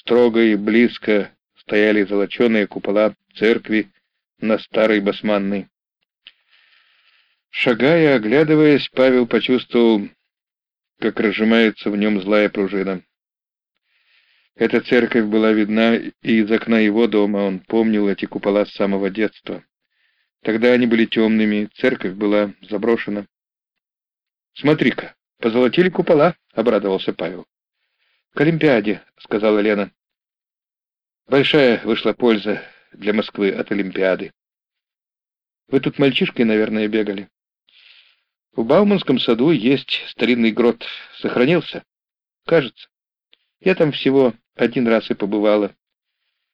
Строго и близко стояли золоченые купола церкви на Старой Басманной. Шагая, оглядываясь, Павел почувствовал, как разжимается в нем злая пружина. Эта церковь была видна и из окна его дома, он помнил эти купола с самого детства. Тогда они были темными, церковь была заброшена. «Смотри-ка, позолотили купола», — обрадовался Павел. «К Олимпиаде», — сказала Лена. «Большая вышла польза для Москвы от Олимпиады. Вы тут мальчишкой, наверное, бегали?» В Бауманском саду есть старинный грот. Сохранился? Кажется. Я там всего один раз и побывала.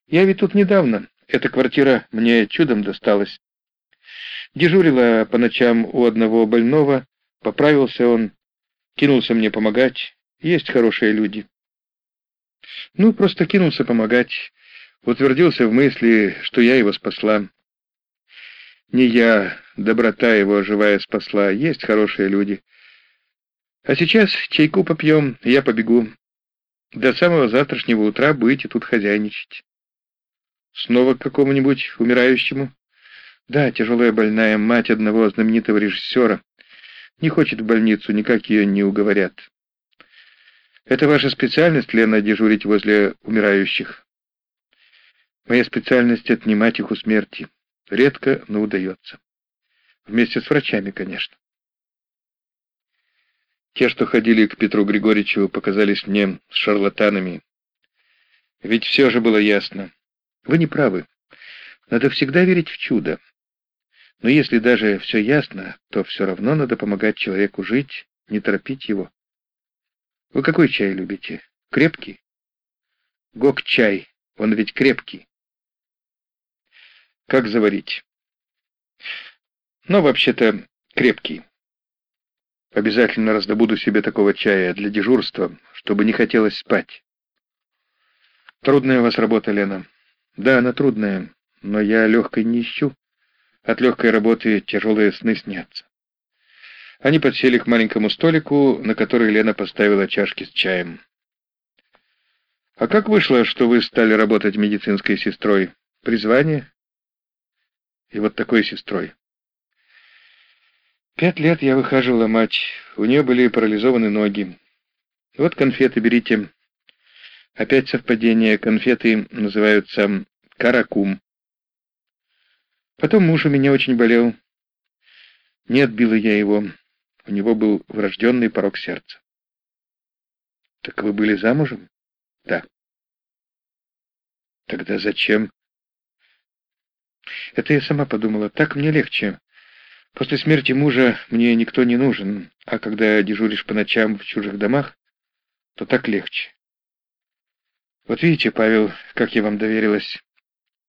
Я ведь тут недавно. Эта квартира мне чудом досталась. Дежурила по ночам у одного больного. Поправился он. Кинулся мне помогать. Есть хорошие люди. Ну, просто кинулся помогать. Утвердился в мысли, что я его спасла. Не я, доброта его живая спасла, есть хорошие люди. А сейчас чайку попьем, я побегу. До самого завтрашнего утра будете тут хозяйничать. Снова к какому-нибудь умирающему? Да, тяжелая больная мать одного знаменитого режиссера. Не хочет в больницу, никак ее не уговорят. Это ваша специальность, Лена, дежурить возле умирающих? Моя специальность — отнимать их у смерти. Редко, но удается. Вместе с врачами, конечно. Те, что ходили к Петру Григорьевичу, показались мне шарлатанами. Ведь все же было ясно. Вы не правы. Надо всегда верить в чудо. Но если даже все ясно, то все равно надо помогать человеку жить, не торопить его. Вы какой чай любите? Крепкий? Гок-чай, он ведь крепкий. Как заварить? Но вообще-то крепкий. Обязательно раздобуду себе такого чая для дежурства, чтобы не хотелось спать. Трудная у вас работа, Лена. Да, она трудная, но я легкой не ищу. От легкой работы тяжелые сны снятся. Они подсели к маленькому столику, на который Лена поставила чашки с чаем. «А как вышло, что вы стали работать медицинской сестрой? Призвание?» И вот такой сестрой. Пять лет я выхаживала мать. У нее были парализованы ноги. Вот конфеты берите. Опять совпадение. Конфеты называются каракум. Потом муж у меня очень болел. Не отбила я его. У него был врожденный порог сердца. Так вы были замужем? Да. Тогда зачем? Это я сама подумала. Так мне легче. После смерти мужа мне никто не нужен, а когда дежуришь по ночам в чужих домах, то так легче. Вот видите, Павел, как я вам доверилась.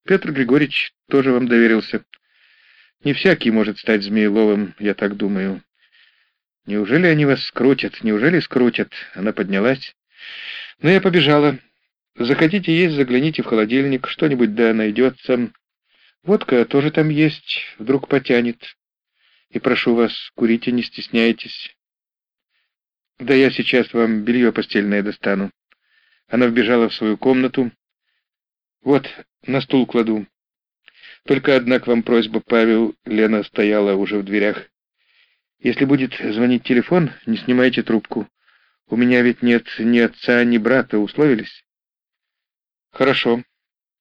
Петр Григорьевич тоже вам доверился. Не всякий может стать Змееловым, я так думаю. Неужели они вас скрутят? Неужели скрутят? Она поднялась. Но ну, я побежала. Захотите есть, загляните в холодильник, что-нибудь да найдется. Водка тоже там есть, вдруг потянет. И прошу вас, курите, не стесняйтесь. Да я сейчас вам белье постельное достану. Она вбежала в свою комнату. Вот, на стул кладу. Только одна к вам просьба, Павел. Лена стояла уже в дверях. Если будет звонить телефон, не снимайте трубку. У меня ведь нет ни отца, ни брата. Условились? Хорошо.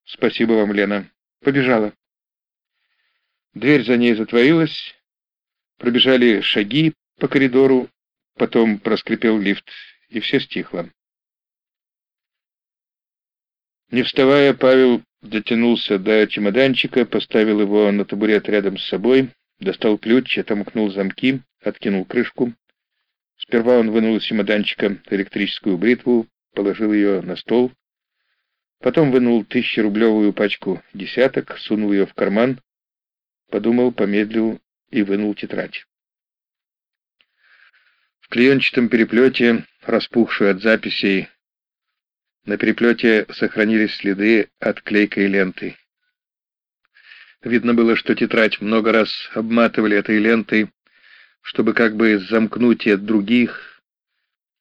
Спасибо вам, Лена. Побежала. Дверь за ней затворилась, пробежали шаги по коридору, потом проскрипел лифт, и все стихло. Не вставая, Павел дотянулся до чемоданчика, поставил его на табурет рядом с собой, достал ключ, отомкнул замки, откинул крышку. Сперва он вынул из чемоданчика электрическую бритву, положил ее на стол, потом вынул тысячерублевую пачку десяток, сунул ее в карман, подумал, помедлил и вынул тетрадь. В клеенчатом переплете, распухшую от записей, на переплете сохранились следы от клейкой ленты. Видно было, что тетрадь много раз обматывали этой лентой, чтобы как бы замкнуть и от других,